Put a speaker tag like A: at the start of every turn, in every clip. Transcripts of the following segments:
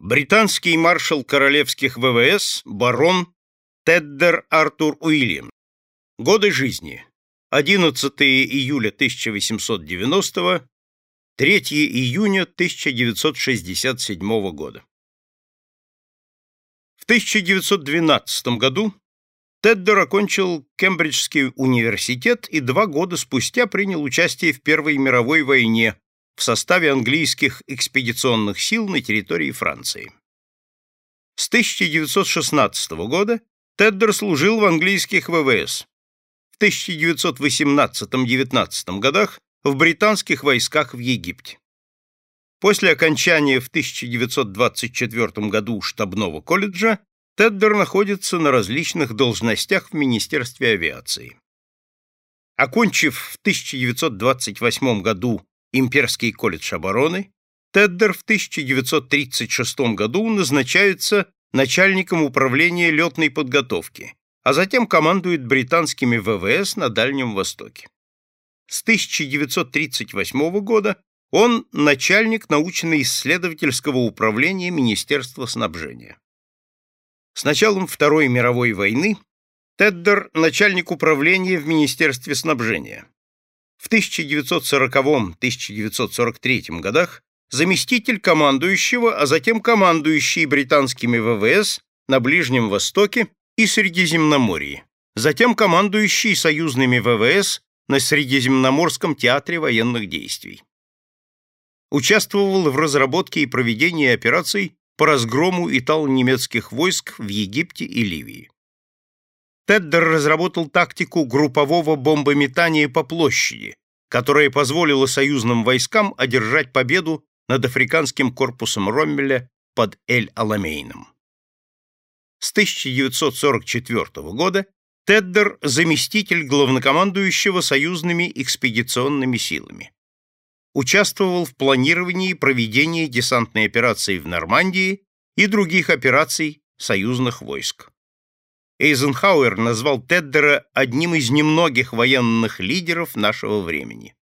A: Британский маршал королевских ВВС барон Теддер Артур Уильям. Годы жизни. 11 июля 1890 3 июня 1967 года. В 1912 году Теддер окончил Кембриджский университет и два года спустя принял участие в Первой мировой войне в составе английских экспедиционных сил на территории Франции. С 1916 года Теддер служил в английских ВВС. В 1918-19 годах в британских войсках в Египте. После окончания в 1924 году штабного колледжа Теддер находится на различных должностях в Министерстве авиации. Окончив в 1928 году Имперский колледж обороны, Теддер в 1936 году назначается начальником управления летной подготовки, а затем командует британскими ВВС на Дальнем Востоке. С 1938 года он начальник научно-исследовательского управления Министерства снабжения. С началом Второй мировой войны Теддер – начальник управления в Министерстве снабжения. В 1940-1943 годах заместитель командующего, а затем командующий британскими ВВС на Ближнем Востоке и Средиземноморье, затем командующий союзными ВВС на Средиземноморском театре военных действий. Участвовал в разработке и проведении операций по разгрому итало-немецких войск в Египте и Ливии. Теддер разработал тактику группового бомбометания по площади, которая позволила союзным войскам одержать победу над африканским корпусом Роммеля под Эль-Аламейном. С 1944 года Теддер – заместитель главнокомандующего союзными экспедиционными силами. Участвовал в планировании и проведении десантной операции в Нормандии и других операций союзных войск. Эйзенхауэр назвал Теддера одним из немногих военных лидеров нашего времени.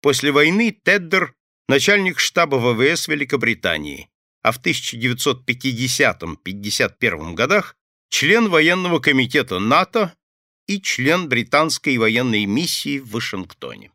A: После войны Теддер – начальник штаба ВВС Великобритании, а в 1950-51 годах член военного комитета НАТО и член британской военной миссии в Вашингтоне.